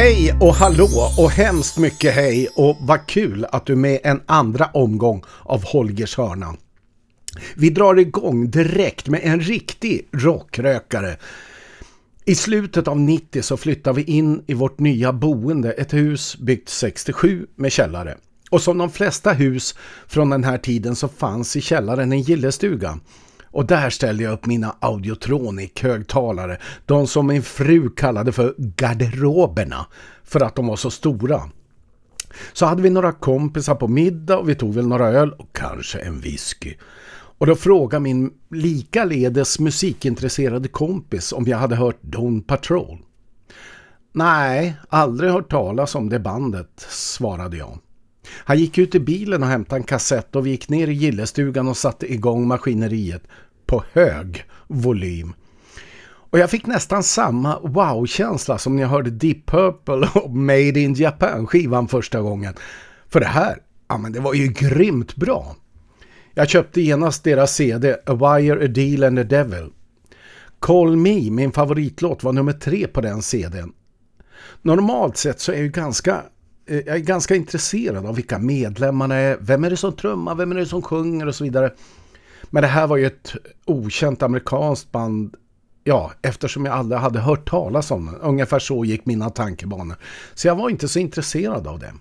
Hej och hallå och hemskt mycket hej och vad kul att du är med en andra omgång av Holgers hörna. Vi drar igång direkt med en riktig rockrökare. I slutet av 90 så flyttar vi in i vårt nya boende, ett hus byggt 67 med källare. Och som de flesta hus från den här tiden så fanns i källaren en gillestuga. Och där ställde jag upp mina Audiotronic-högtalare. De som min fru kallade för garderoberna. För att de var så stora. Så hade vi några kompisar på middag och vi tog väl några öl och kanske en whisky. Och då frågade min likaledes musikintresserade kompis om jag hade hört Don Patrol. Nej, aldrig hört talas om det bandet, svarade jag. Han gick ut i bilen och hämtade en kassett och vi gick ner i gillestugan och satte igång maskineriet på hög volym. Och jag fick nästan samma wow-känsla som när jag hörde Deep Purple och Made in Japan skivan första gången. För det här, ja men det var ju grymt bra. Jag köpte genast deras CD A Wire, A Deal and a Devil. Call Me, min favoritlåt, var nummer tre på den CDn. Normalt sett så är jag ju ganska Eh, jag är ganska intresserad av vilka medlemmarna är, vem är det som trummar, vem är det som sjunger och så vidare. Men det här var ju ett okänt amerikanskt band, ja, eftersom jag aldrig hade hört talas om det. Ungefär så gick mina tankebanor. Så jag var inte så intresserad av det.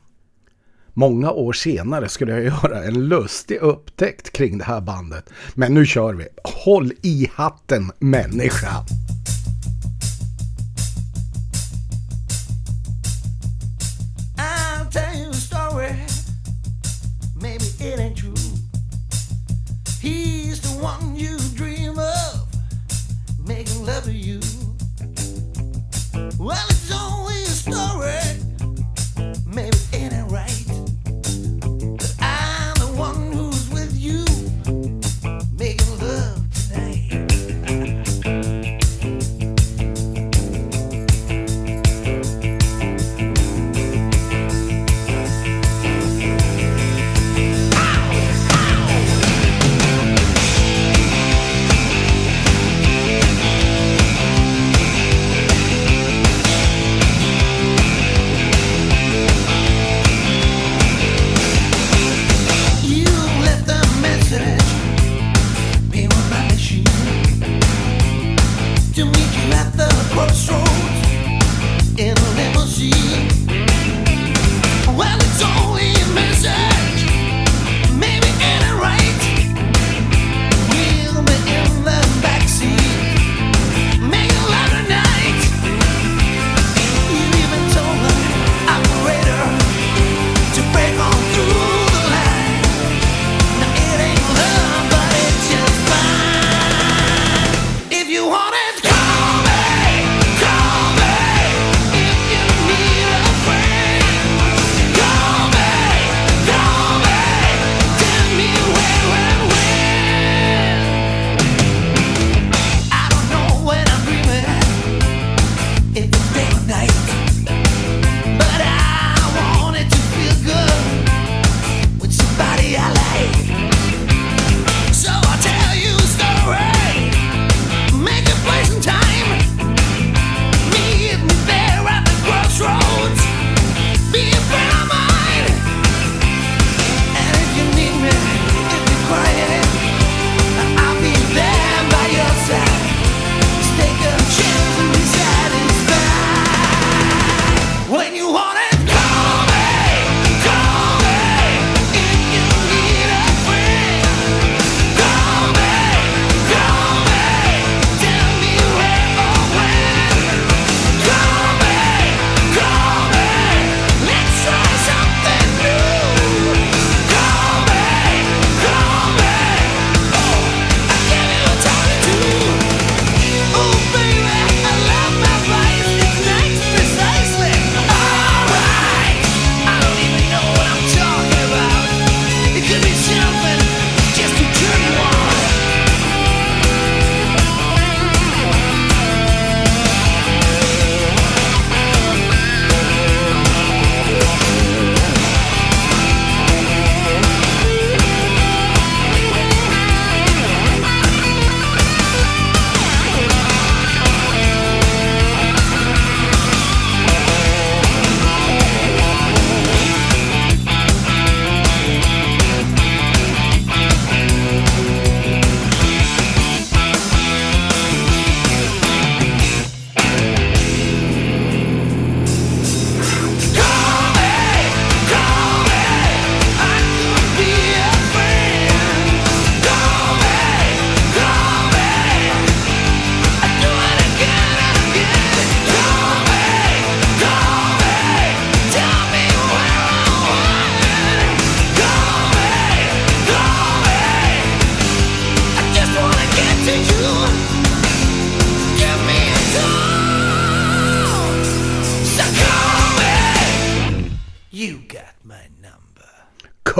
Många år senare skulle jag göra en lustig upptäckt kring det här bandet. Men nu kör vi. Håll i hatten människa!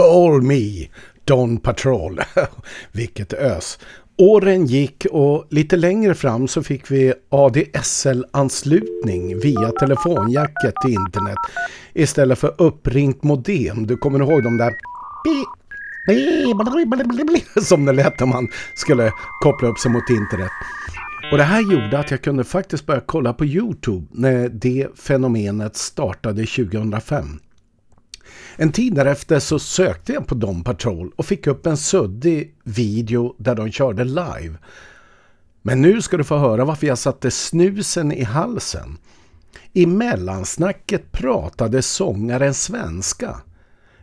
Call Me, Don Patrol. Vilket ös. Åren gick och lite längre fram så fick vi ADSL-anslutning via telefonjacket till internet istället för uppringt modem. Du kommer ihåg de där som det lät när man skulle koppla upp sig mot internet. Och det här gjorde att jag kunde faktiskt börja kolla på Youtube när det fenomenet startade 2005. En tid därefter så sökte jag på Dom Patrol och fick upp en suddig video där de körde live. Men nu ska du få höra varför jag satte snusen i halsen. I mellansnacket pratade sångaren svenska.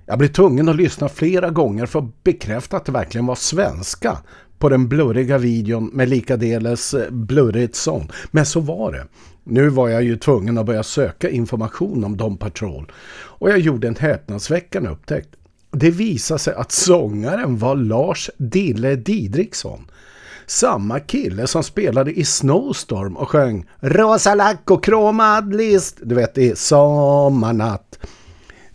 Jag blev tvungen att lyssna flera gånger för att bekräfta att det verkligen var svenska på den blurriga videon med likadeles eh, blurrigt sång. Men så var det. Nu var jag ju tvungen att börja söka information om Dom Patrol och jag gjorde en häpnadsväckande upptäckt. Det visade sig att sångaren var Lars Dille Didriksson. Samma kille som spelade i Snowstorm och sjöng Rosa lack och kromad list, du vet i Sommarnatt.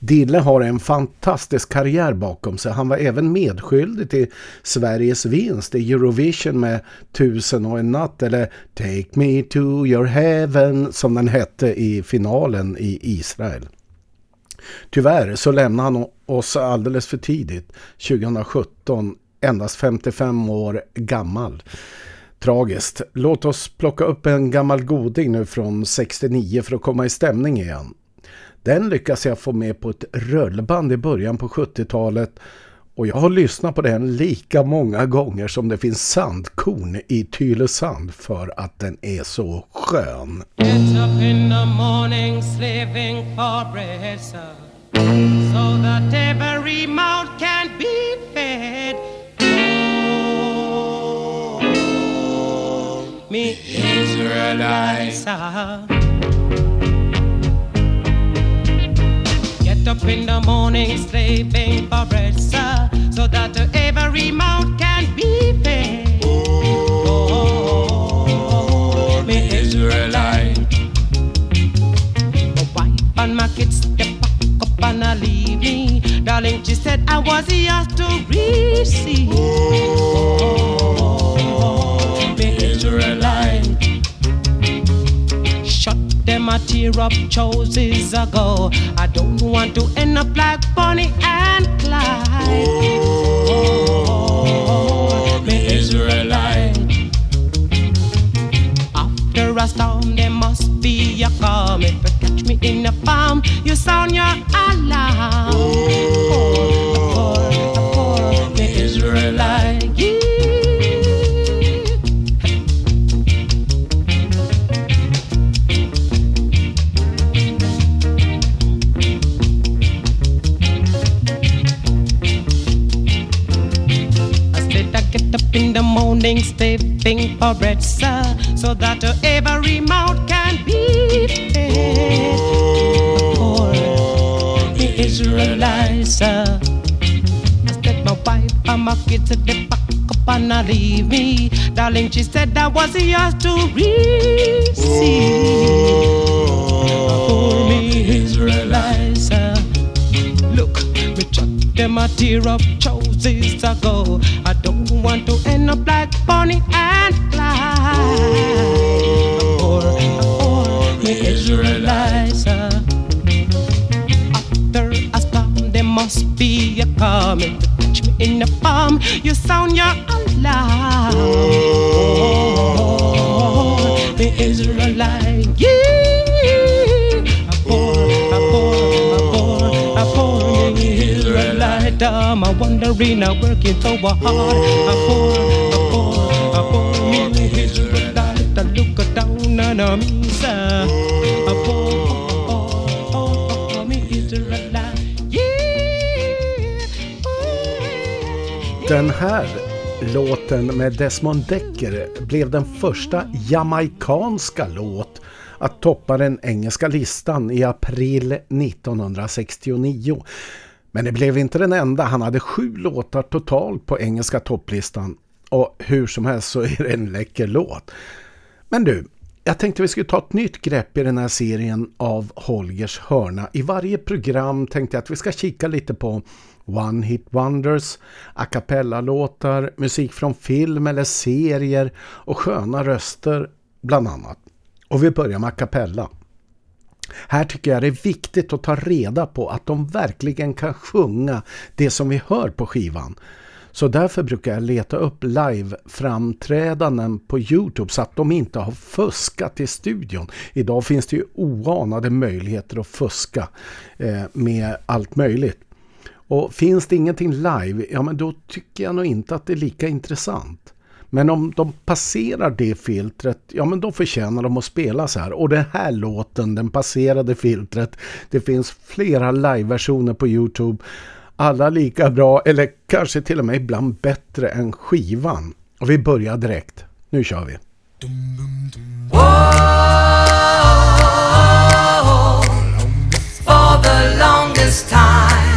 Dille har en fantastisk karriär bakom sig. Han var även medskyldig till Sveriges vinst i Eurovision med Tusen och en natt eller Take me to your heaven som den hette i finalen i Israel. Tyvärr så lämnade han oss alldeles för tidigt, 2017, endast 55 år gammal. Tragiskt. Låt oss plocka upp en gammal goding nu från 69 för att komma i stämning igen. Den lyckas jag få med på ett rullband i början på 70-talet och jag har lyssnat på den lika många gånger som det finns sandkorn i Tylösand för att den är så skön. Get up in the morning slaving for bread So that every mouth can be fed. Oh, Me Israelites. Get up in the morning slaving for bread, sir, so that every mouth can be fed. Oh, me Israelite. My wife and my kids, they pack up and I leave me. Darling, she said I was yours to receive. Oh, me Israelite. Shut them tear up choices ago. I don't want to end up like Bonnie and Clyde. Oh, me Israelite. After a storm, there must be a calm. If you catch me in a farm, you sound your alarm. Oh, oh, morning stepping for bread, sir, so that every mouth can be fed. The Israelites, sir. I said my wife and my kids at the back up and I leave me. Darling, she said that was yours to receive. For me Israelites, sir. Look, me chuck them a tear up choices ago. I don't want to end up like Bonnie and Clyde. Or, or me Israelites. After a storm, there must be a coming to catch me in the palm. You sound your alarm. Arena working so hard. I pour, I pour, I pour Me Israelite, I look down on a misa. I pour, oh, oh, oh, me Israelite. Yeah. Den här låten med Desmond Decker blev den första jamaikanska låt att toppa den engelska listan i april 1969. Men det blev inte den enda. Han hade sju låtar totalt på engelska topplistan. Och hur som helst så är det en läcker låt. Men du, jag tänkte vi skulle ta ett nytt grepp i den här serien av Holgers hörna. I varje program tänkte jag att vi ska kika lite på One Hit Wonders, a cappella-låtar, musik från film eller serier och sköna röster bland annat. Och vi börjar med a cappella. Här tycker jag det är viktigt att ta reda på att de verkligen kan sjunga det som vi hör på skivan. Så därför brukar jag leta upp live-framträdanden på Youtube så att de inte har fuskat i studion. Idag finns det ju oanade möjligheter att fuska eh, med allt möjligt. Och finns det ingenting live, ja men då tycker jag nog inte att det är lika intressant. Men om de passerar det filtret, ja men då förtjänar de att spela så här. Och den här låten, den passerade filtret, det finns flera liveversioner på Youtube. Alla lika bra, eller kanske till och med ibland bättre än skivan. Och vi börjar direkt. Nu kör vi. Oh, for the longest time.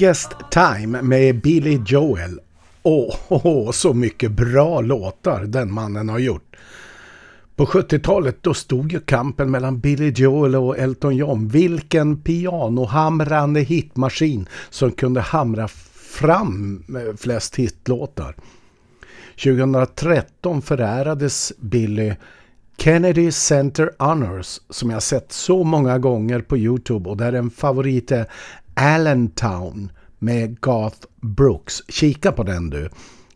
Longest Time med Billy Joel. Åh, oh, så mycket bra låtar den mannen har gjort. På 70-talet då stod ju kampen mellan Billy Joel och Elton John. Vilken pianohamrande hitmaskin som kunde hamra fram eh, flest hitlåtar. 2013 förärades Billy Kennedy Center Honors som jag sett så många gånger på Youtube och där en favorit är Allentown med Garth Brooks. Kika på den du.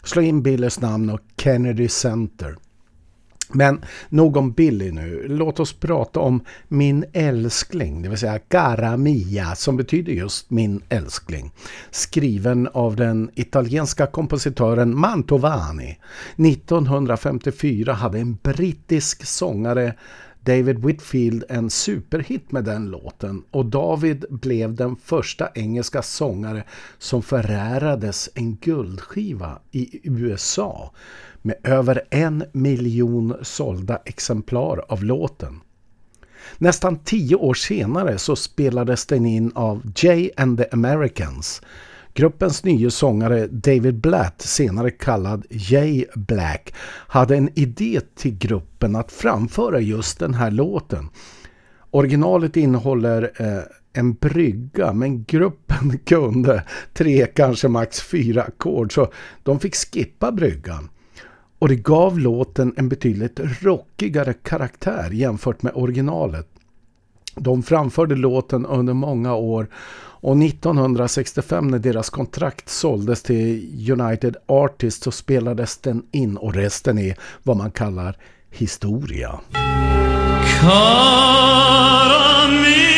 Slå in Billys namn och Kennedy Center. Men nog om Billy nu. Låt oss prata om min älskling, det vill säga Cara Mia, som betyder just min älskling. Skriven av den italienska kompositören Mantovani. 1954 hade en brittisk sångare David Whitfield en superhit med den låten och David blev den första engelska sångare som förärades en guldskiva i USA med över en miljon sålda exemplar av låten. Nästan tio år senare så spelades den in av Jay and the Americans. Gruppens nya sångare David Blatt, senare kallad Jay Black, hade en idé till gruppen att framföra just den här låten. Originalet innehåller eh, en brygga men gruppen kunde tre, kanske max fyra ackord så de fick skippa bryggan. Och det gav låten en betydligt rockigare karaktär jämfört med originalet. De framförde låten under många år och 1965 när deras kontrakt såldes till United Artists så spelades den in och resten är vad man kallar historia. Must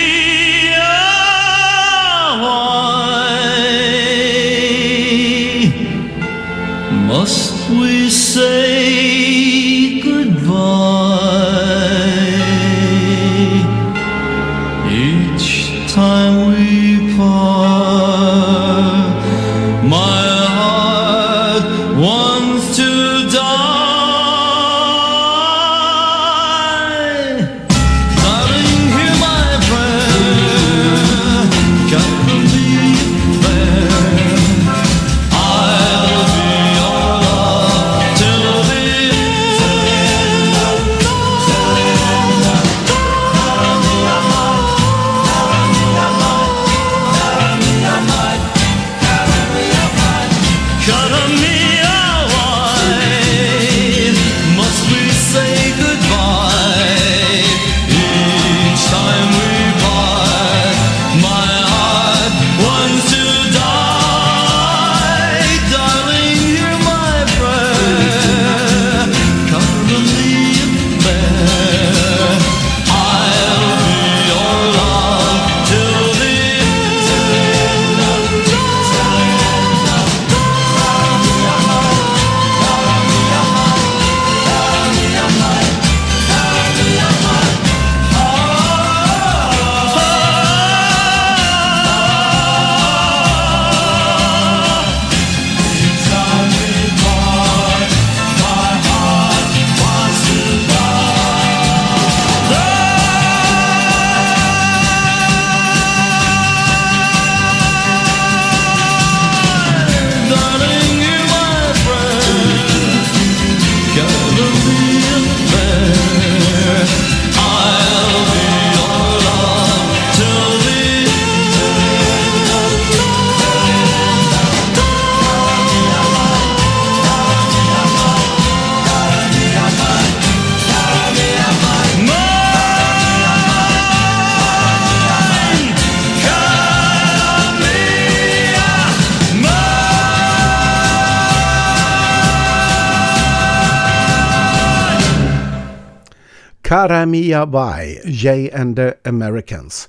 Cara Mia by Jay and the Americans.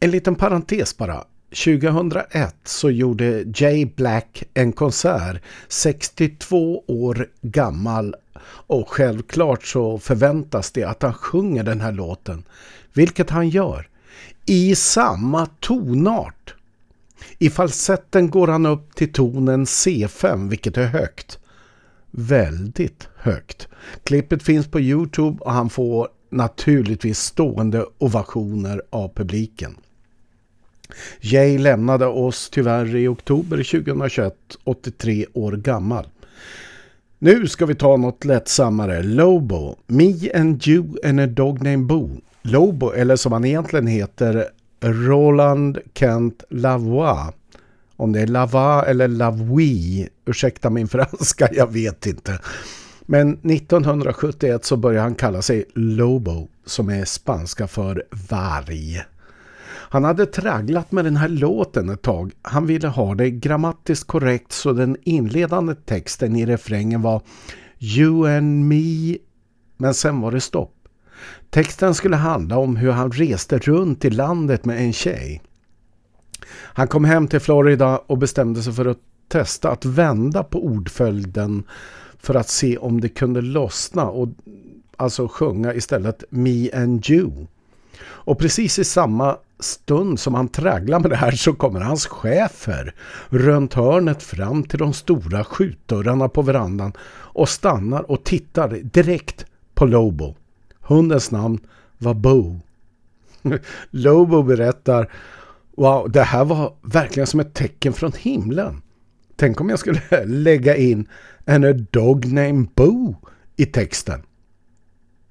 En liten parentes bara. 2001 så gjorde Jay Black en konsert 62 år gammal och självklart så förväntas det att han sjunger den här låten, vilket han gör, i samma tonart. I falsetten går han upp till tonen C5 vilket är högt. Väldigt högt. Klippet finns på Youtube och han får naturligtvis stående ovationer av publiken. Jay lämnade oss tyvärr i oktober 2021, 83 år gammal. Nu ska vi ta något lättsammare. Lobo. Me and you and a dog named Boo. Lobo, eller som han egentligen heter, Roland Kent Lavois. Om det är Lava eller Lavui, ursäkta min franska, jag vet inte. Men 1971 så började han kalla sig Lobo, som är spanska för varg. Han hade tragglat med den här låten ett tag. Han ville ha det grammatiskt korrekt så den inledande texten i refrängen var You and me Men sen var det stopp. Texten skulle handla om hur han reste runt i landet med en tjej. Han kom hem till Florida och bestämde sig för att testa att vända på ordföljden för att se om det kunde lossna och alltså sjunga istället Me and You. Och precis i samma stund som han tragglar med det här så kommer hans chefer runt hörnet fram till de stora skjutdörrarna på verandan och stannar och tittar direkt på Lobo. Hundens namn var Bo. Lobo berättar Wow, det här var verkligen som ett tecken från himlen. Tänk om jag skulle lägga in And a dog named Bo i texten.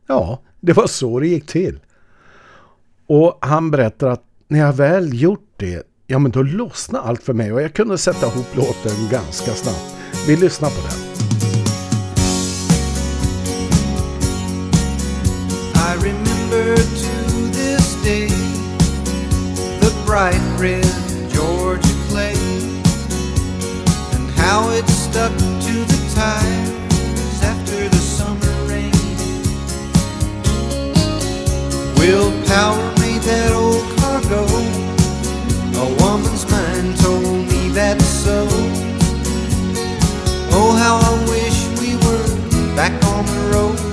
Ja, det var så det gick till. Och han berättar att när jag väl gjort det, ja men då lossnade allt för mig och jag kunde sätta ihop låten ganska snabbt. Vi lyssnar på den. I remember to this day the bright red Georgia clay and how it stuck to the tires after the summer rain. Willpower made that old car go. A woman's mind told me that's so. Oh, how I wish we were back on the road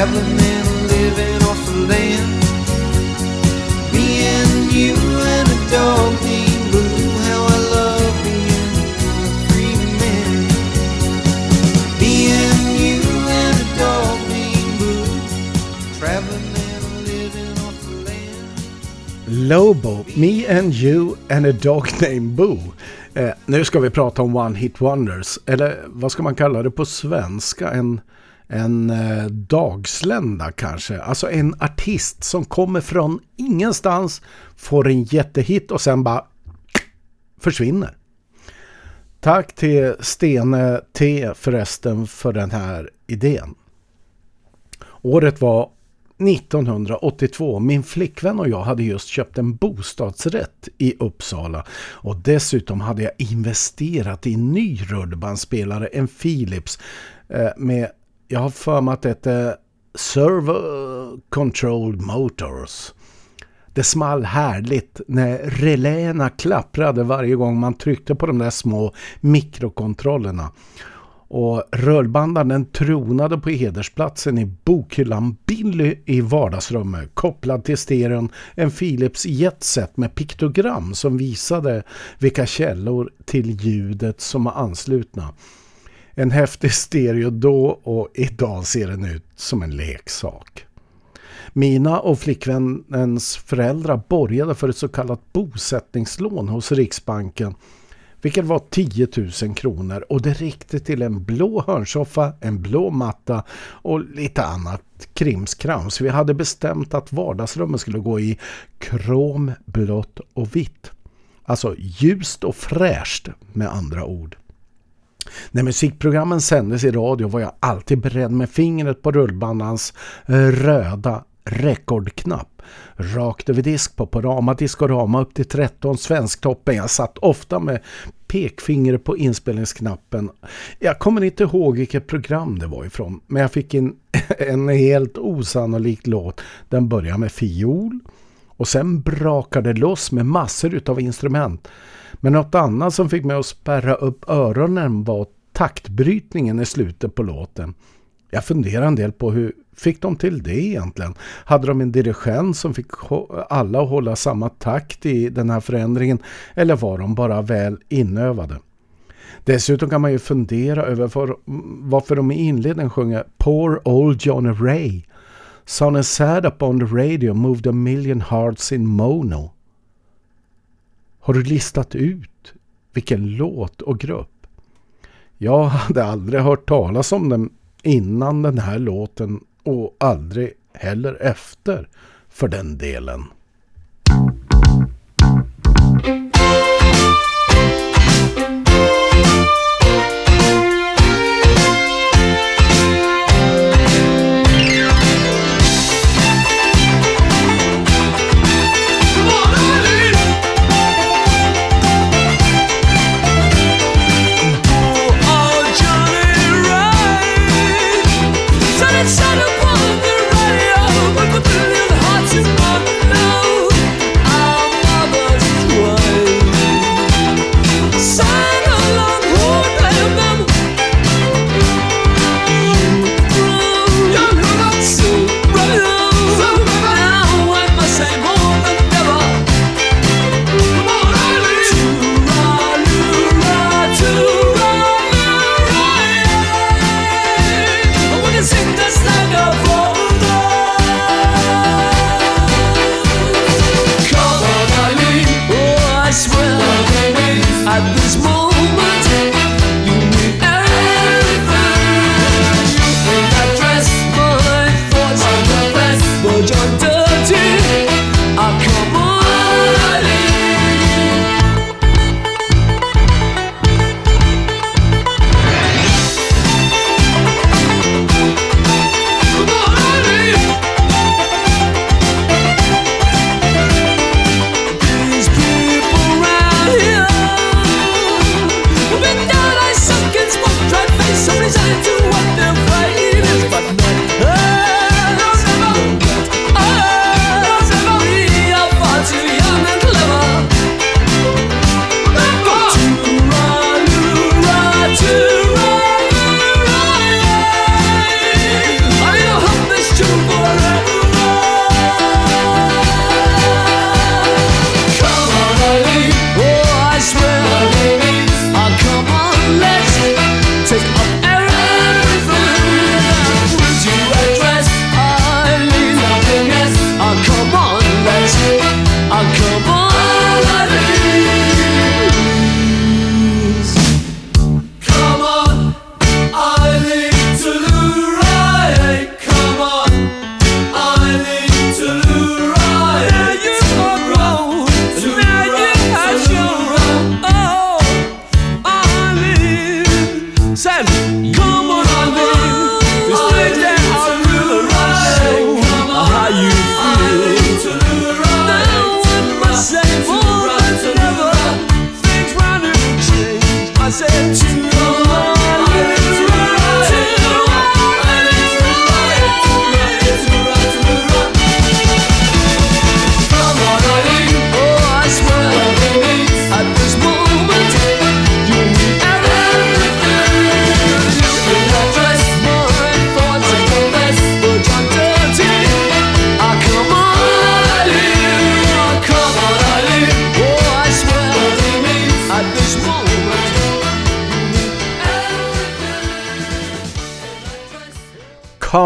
traveling and living off the land. Me and you and a dog named how I love being a free man. Me and you and a dog named traveling and living off the land. Lobo, Me and You and a Dog Named Boo. Eh, nu ska vi prata om One Hit Wonders. Eller vad ska man kalla det på svenska? En, en eh, dagslända kanske. Alltså en artist som kommer från ingenstans, får en jättehit och sen bara försvinner. Tack till Stene T förresten för den här idén. Året var 1982. Min flickvän och jag hade just köpt en bostadsrätt i Uppsala och dessutom hade jag investerat i en ny rullbandspelare, en Philips eh, med, jag har för mig att det hette Servo Controlled Motors. Det small härligt när reläerna klapprade varje gång man tryckte på de där små mikrokontrollerna. Och rullbandan tronade på hedersplatsen i bokhyllan Billy i vardagsrummet kopplad till stereon en Philips jetset med piktogram som visade vilka källor till ljudet som var anslutna. En häftig stereo då och idag ser den ut som en leksak. Mina och flickvännens föräldrar borgade för ett så kallat bosättningslån hos Riksbanken vilket var 10 000 kronor och det räckte till en blå hörnsoffa, en blå matta och lite annat krimskrams. Vi hade bestämt att vardagsrummet skulle gå i krom, blått och vitt. Alltså ljust och fräscht med andra ord. När musikprogrammen sändes i radio var jag alltid beredd med fingret på rullbandans eh, röda rekordknapp. Rakt över disk på Porama Discorama upp till 13 svensktoppen. Jag satt ofta med pekfinger på inspelningsknappen. Jag kommer inte ihåg vilket program det var ifrån. Men jag fick in en helt osannolik låt. Den börjar med fiol. Och sen brakade det loss med massor av instrument. Men något annat som fick mig att spärra upp öronen var taktbrytningen i slutet på låten. Jag funderar en del på hur fick de till det egentligen? Hade de en dirigent som fick alla att hålla samma takt i den här förändringen eller var de bara väl inövade? Dessutom kan man ju fundera över varför de i inledningen sjunger Poor old Johnny Ray. Son sad up on the radio moved a million hearts in mono. Har du listat ut vilken låt och grupp? Jag hade aldrig hört talas om den innan den här låten och aldrig heller efter för den delen.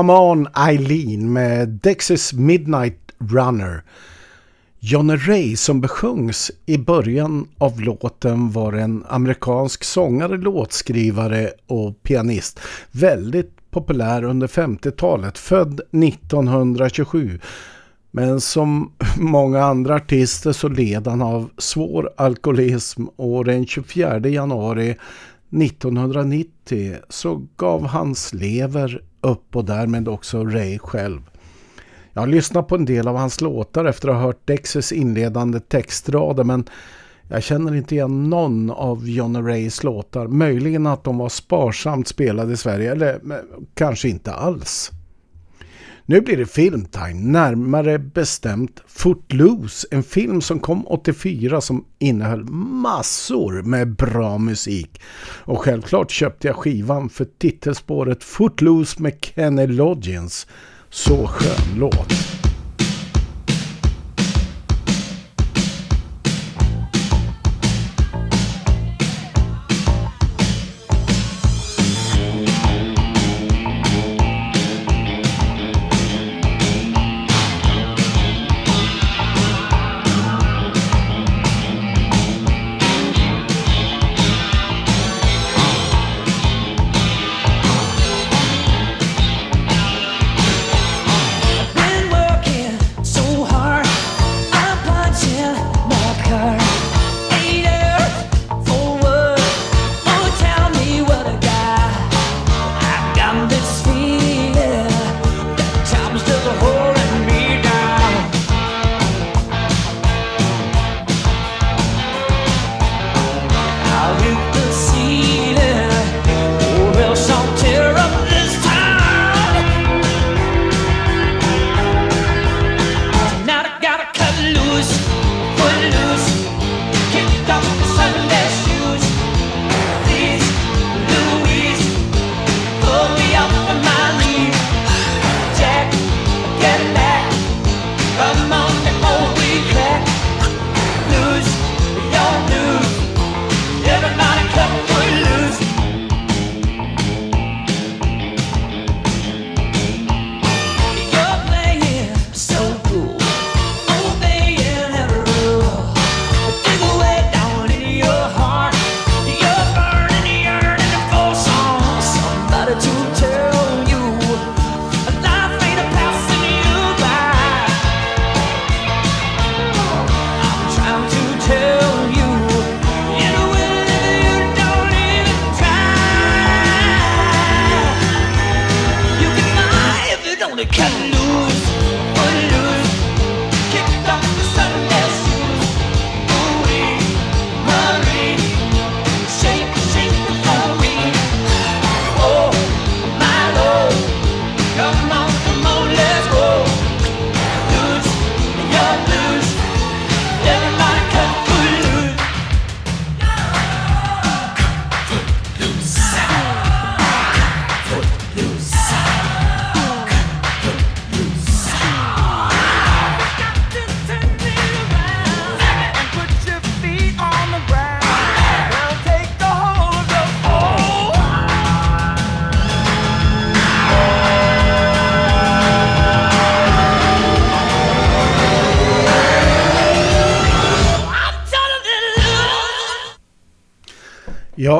Come On Eileen med Dexys Midnight Runner. Johnny Ray som besjungs i början av låten var en amerikansk sångare, låtskrivare och pianist. Väldigt populär under 50-talet, född 1927. Men som många andra artister så led han av svår alkoholism och den 24 januari 1990 så gav hans lever upp och därmed också Ray själv. Jag har lyssnat på en del av hans låtar efter att ha hört Dexys inledande textrader men jag känner inte igen någon av John Rays låtar. Möjligen att de var sparsamt spelade i Sverige eller kanske inte alls. Nu blir det filmtime, närmare bestämt Footloose, en film som kom 84 som innehöll massor med bra musik. Och självklart köpte jag skivan för titelspåret Footloose med Kenny Loggins. Så skön låt.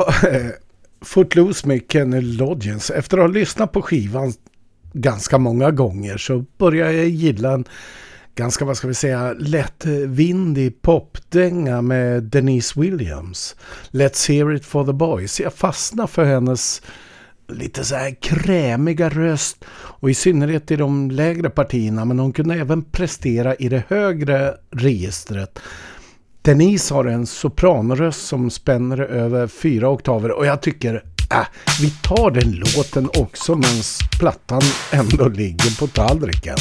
Eh, Footloose med Kenny Loggins. Efter att ha lyssnat på skivan ganska många gånger så börjar jag gilla en ganska, vad ska vi säga, lättvindig eh, popdänga med Denise Williams. Let's hear it for the boys. Jag fastnar för hennes lite så här krämiga röst och i synnerhet i de lägre partierna men hon kunde även prestera i det högre registret. Denise har en sopranröst som spänner över fyra oktaver och jag tycker äh, vi tar den låten också medan plattan ändå ligger på tallriken.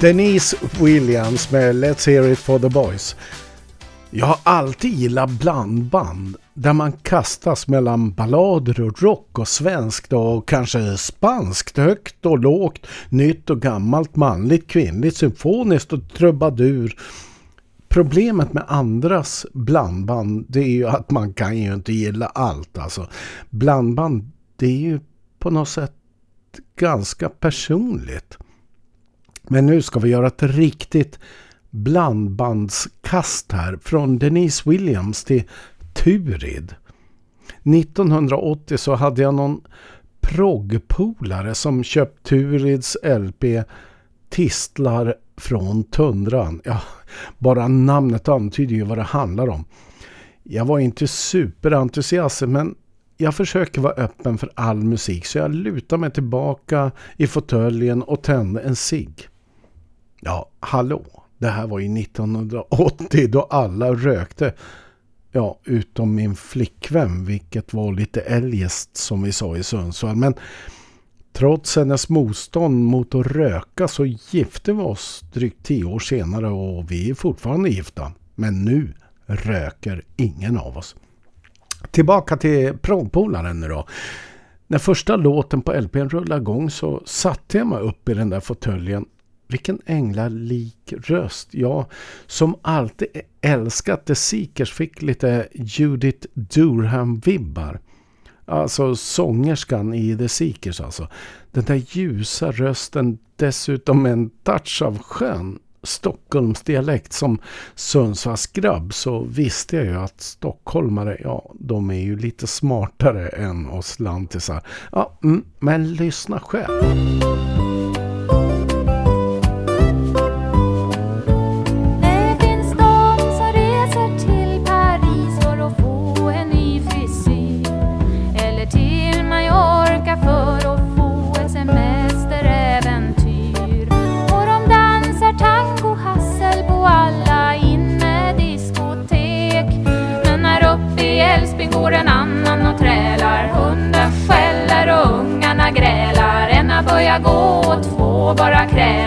Denise Williams med Let's Hear It For The Boys. Jag har alltid gillat blandband där man kastas mellan ballader och rock och svenskt och kanske spanskt, högt och lågt, nytt och gammalt, manligt, kvinnligt, symfoniskt och trubadur. Problemet med andras blandband det är ju att man kan ju inte gilla allt. Alltså. Blandband det är ju på något sätt ganska personligt. Men nu ska vi göra ett riktigt blandbandskast här från Denise Williams till Turid. 1980 så hade jag någon proggpolare som köpt Turids LP Tistlar från tundran. Ja, bara namnet antyder ju vad det handlar om. Jag var inte superentusiast men jag försöker vara öppen för all musik så jag lutar mig tillbaka i fåtöljen och tände en cigg. Ja, hallå. Det här var ju 1980 då alla rökte. Ja, utom min flickvän, vilket var lite eljest som vi sa i Sundsvall. Men trots hennes motstånd mot att röka så gifte vi oss drygt tio år senare och vi är fortfarande gifta. Men nu röker ingen av oss. Tillbaka till prompolaren nu då. När första låten på LPn rullade igång så satte jag mig upp i den där fåtöljen vilken änglalik röst. Jag som alltid älskat The Seekers fick lite Judith Durham-vibbar. Alltså sångerskan i The Seekers alltså. Den där ljusa rösten dessutom med en touch av skön Stockholmsdialekt som Sundsvallsgrabb så visste jag ju att stockholmare, ja, de är ju lite smartare än oss lantisar. Ja, mm, men lyssna själv. Bara krälar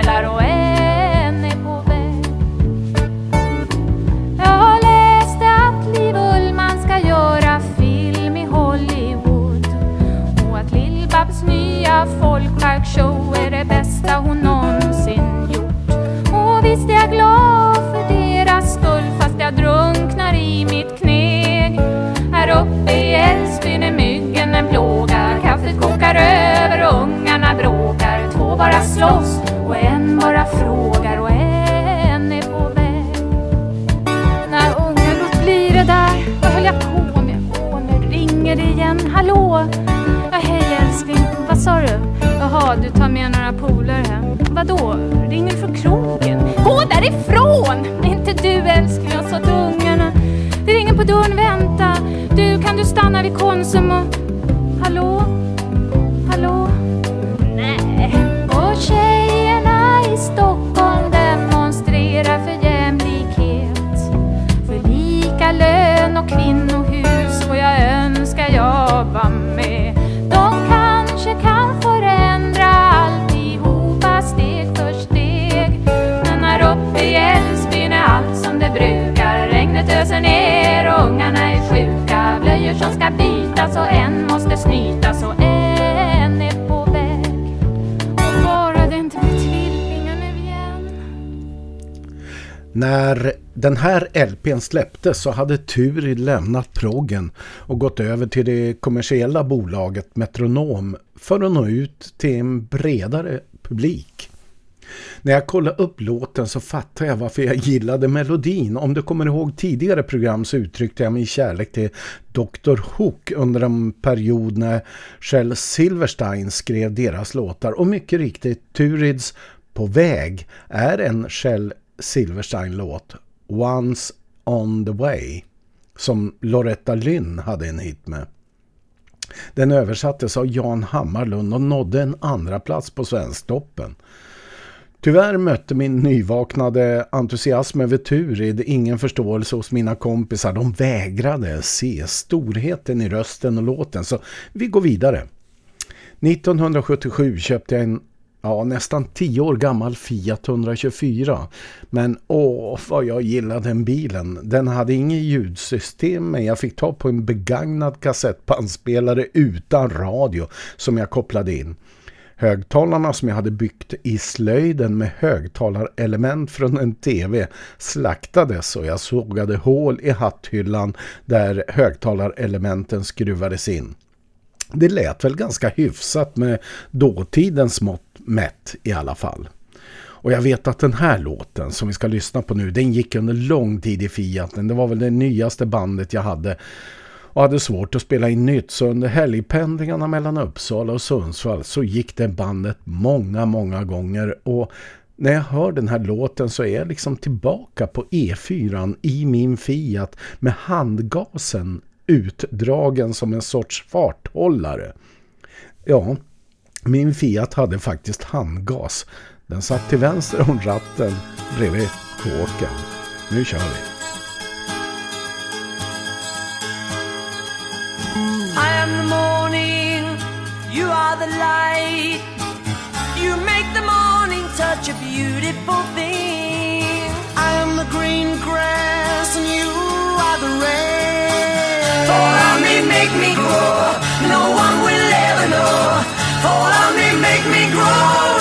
hallå? Ja, hej älskling, vad sa du? Jaha, du tar med några polare hem. Vadå? Ringer du från krogen? Gå därifrån! Inte du älskling, jag sa till ungarna. Det ringer på dörren, vänta. Du, kan du stanna vid Konsum och... Hallå? Hallå? När den här LPn släpptes så hade Turid lämnat proggen och gått över till det kommersiella bolaget Metronom för att nå ut till en bredare publik. När jag kollade upp låten så fattade jag varför jag gillade melodin. Om du kommer ihåg tidigare program så uttryckte jag min kärlek till Dr. Hook under en period när Shell Silverstein skrev deras låtar. Och mycket riktigt, Turids På väg är en Shell Silverstein-låt. Once on the way. Som Loretta Lynn hade en hit med. Den översattes av Jan Hammarlund och nådde en andra plats på Svensktoppen. Tyvärr mötte min nyvaknade entusiasm över Turid ingen förståelse hos mina kompisar. De vägrade se storheten i rösten och låten så vi går vidare. 1977 köpte jag en ja, nästan 10 år gammal Fiat 124. Men åh, vad jag gillade den bilen. Den hade inget ljudsystem men jag fick ta på en begagnad kassettbandspelare utan radio som jag kopplade in. Högtalarna som jag hade byggt i slöjden med högtalarelement från en tv slaktades och jag sågade hål i hatthyllan där högtalarelementen skruvades in. Det lät väl ganska hyfsat med dåtidens mått mätt i alla fall. Och jag vet att den här låten som vi ska lyssna på nu, den gick under lång tid i Fiaten. Det var väl det nyaste bandet jag hade och hade svårt att spela in nytt så under helgpendlingarna mellan Uppsala och Sundsvall så gick det bandet många, många gånger och när jag hör den här låten så är jag liksom tillbaka på E4 i min Fiat med handgasen utdragen som en sorts farthållare. Ja, min Fiat hade faktiskt handgas. Den satt till vänster om ratten bredvid kåken. Nu kör vi. I am the morning, you are the light. You make the morning such a beautiful thing. I am the green grass and you are the rain. Fall on me, make me grow. No one will ever know. Fall on me, make me grow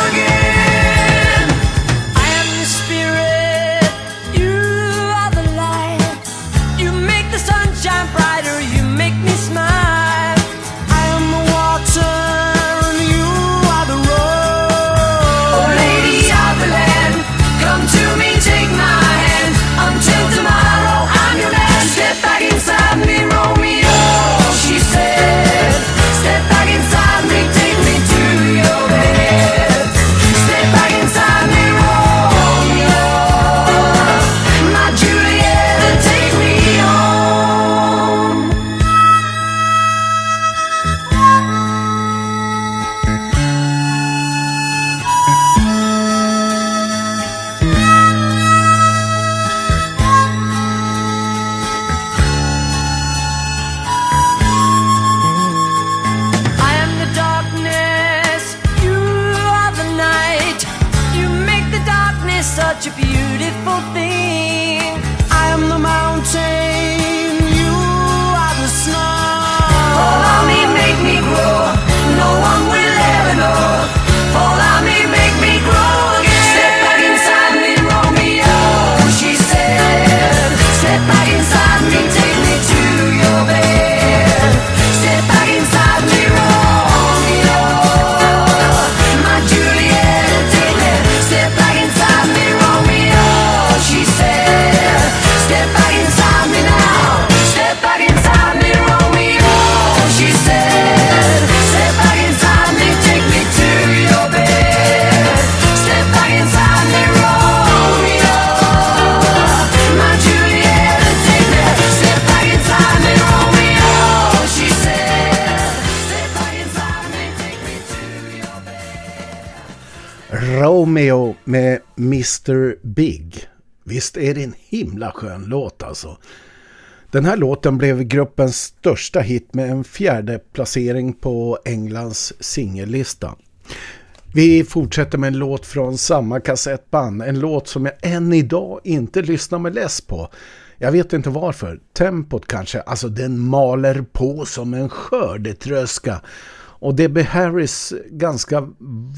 Mr. Big. Visst är det en himla skön låt alltså. Den här låten blev gruppens största hit med en fjärde placering på Englands singellista. Vi fortsätter med en låt från samma kassettband. En låt som jag än idag inte lyssnar med less på. Jag vet inte varför. Tempot kanske. Alltså den maler på som en skördetröska. Och Debbie Harris ganska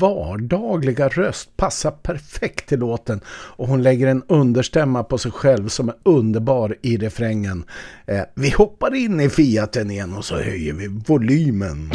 vardagliga röst passar perfekt till låten. Och hon lägger en understämma på sig själv som är underbar i refrängen. Eh, vi hoppar in i Fiaten igen och så höjer vi volymen.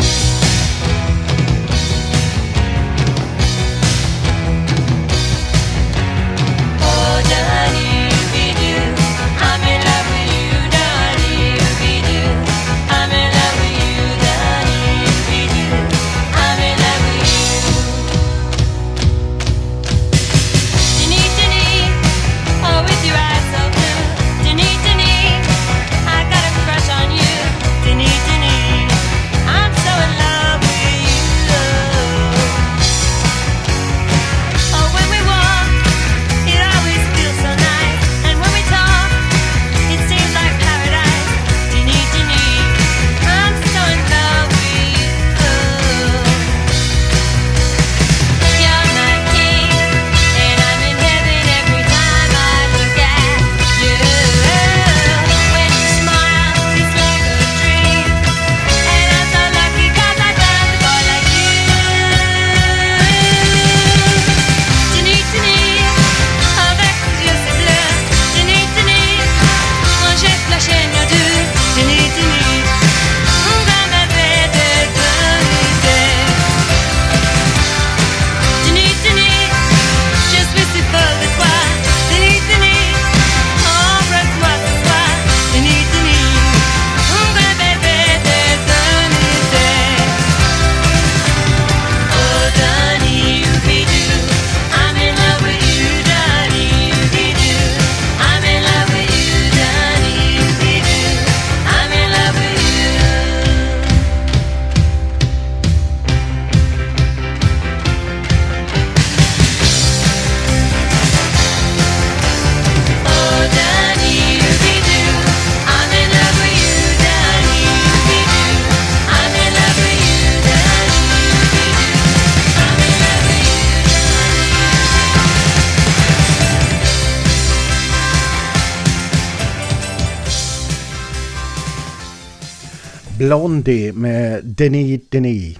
Blondie med Denis Denis.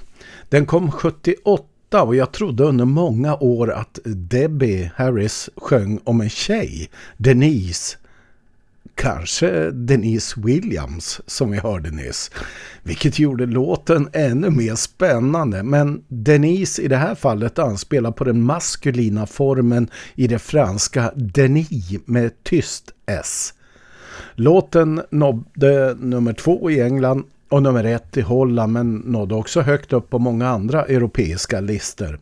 Den kom 78 och jag trodde under många år att Debbie Harris sjöng om en tjej, Denise. Kanske Denise Williams som vi hörde nyss. Vilket gjorde låten ännu mer spännande. Men Denise i det här fallet anspelar på den maskulina formen i det franska Denis med tyst S. Låten nådde nummer två i England och nummer ett i Holland men nådde också högt upp på många andra europeiska listor.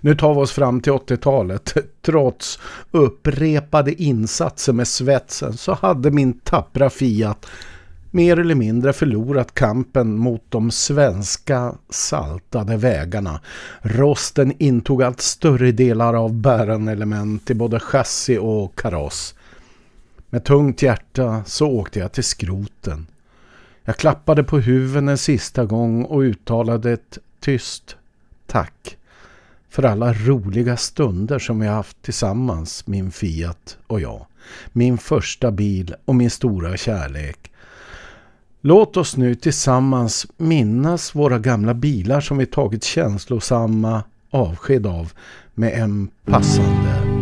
Nu tar vi oss fram till 80-talet. Trots upprepade insatser med svetsen så hade min tappra Fiat mer eller mindre förlorat kampen mot de svenska saltade vägarna. Rosten intog allt större delar av bärande element i både chassi och kaross. Med tungt hjärta så åkte jag till skroten. Jag klappade på huven en sista gång och uttalade ett tyst tack för alla roliga stunder som vi haft tillsammans, min Fiat och jag. Min första bil och min stora kärlek. Låt oss nu tillsammans minnas våra gamla bilar som vi tagit känslosamma avsked av med en passande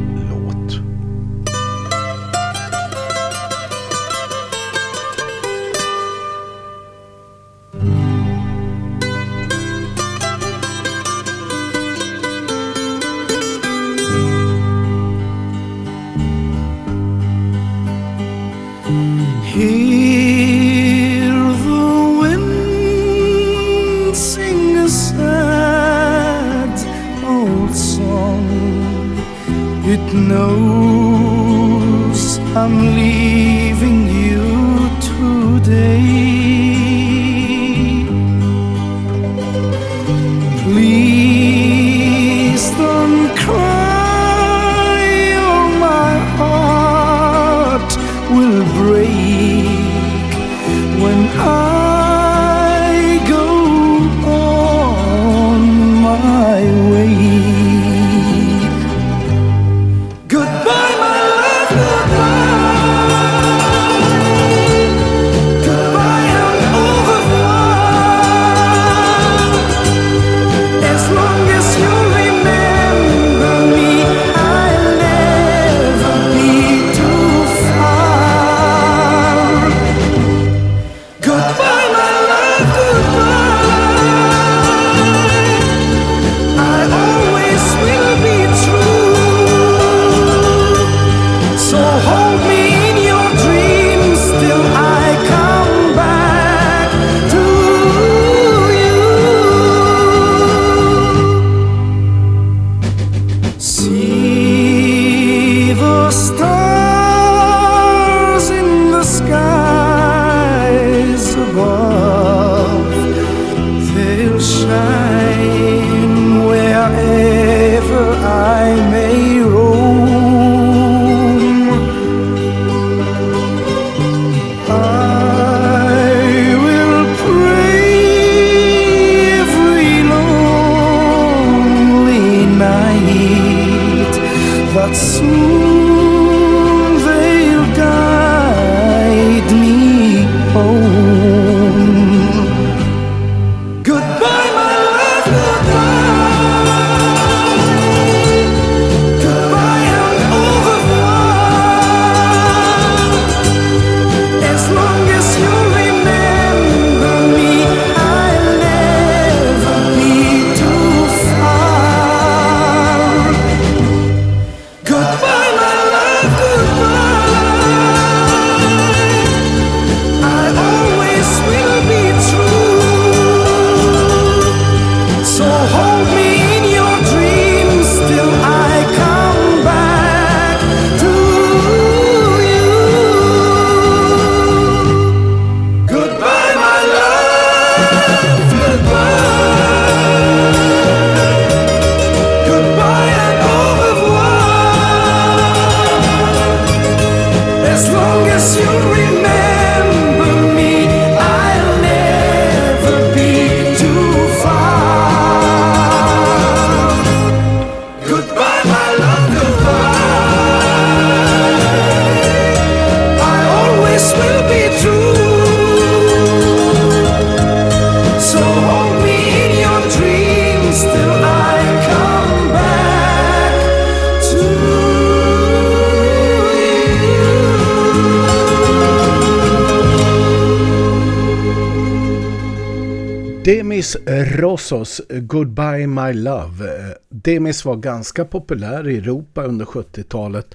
Rossos eh, Goodbye My Love. Eh, Demis var ganska populär i Europa under 70-talet.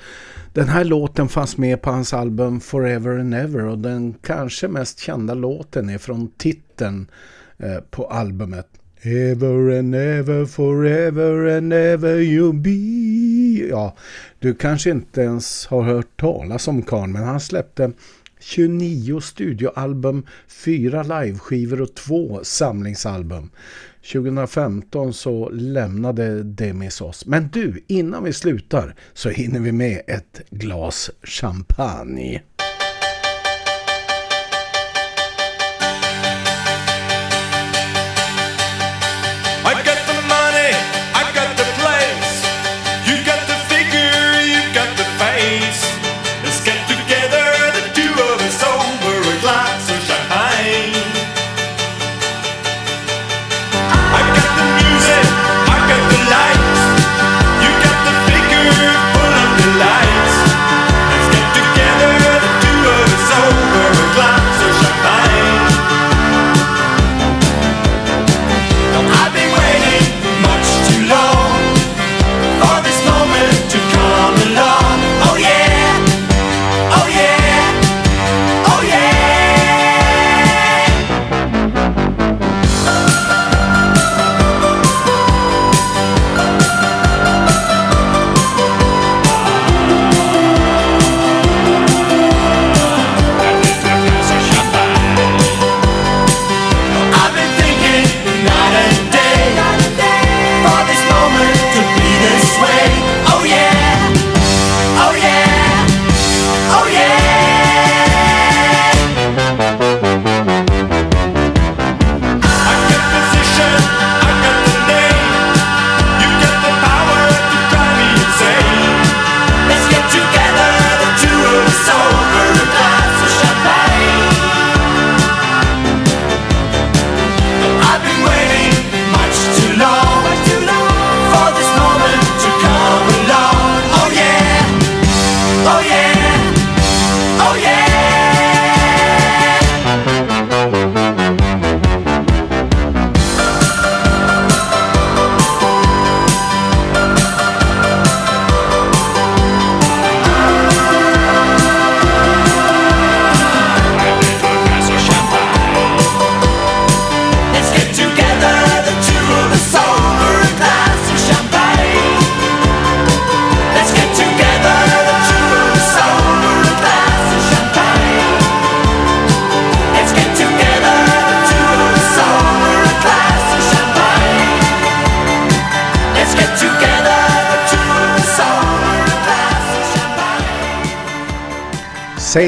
Den här låten fanns med på hans album Forever and Ever och den kanske mest kända låten är från titeln eh, på albumet. Ever and ever, forever and ever you be. Ja, du kanske inte ens har hört talas om Karn men han släppte 29 studioalbum, 4 liveskivor och 2 samlingsalbum. 2015 så lämnade Demis oss. Men du, innan vi slutar så hinner vi med ett glas champagne.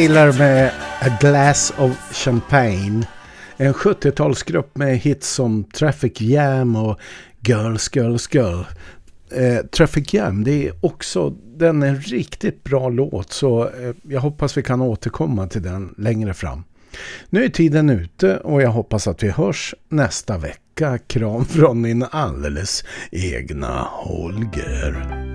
Sailor med A Glass of Champagne. En 70-talsgrupp med hits som Traffic Jam och Girls, Girls, Girl. Eh, Traffic Jam, det är också den är en riktigt bra låt så eh, jag hoppas vi kan återkomma till den längre fram. Nu är tiden ute och jag hoppas att vi hörs nästa vecka. Kram från min alldeles egna Holger.